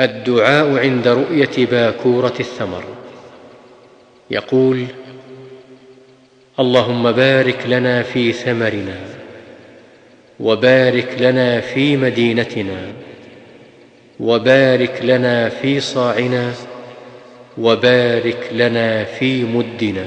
الدعاء عند رؤية باكورة الثمر. يقول اللهم بارك لنا في ثمرنا وبارك لنا في مدينتنا وبارك لنا في صاعنا وبارك لنا في مدنا.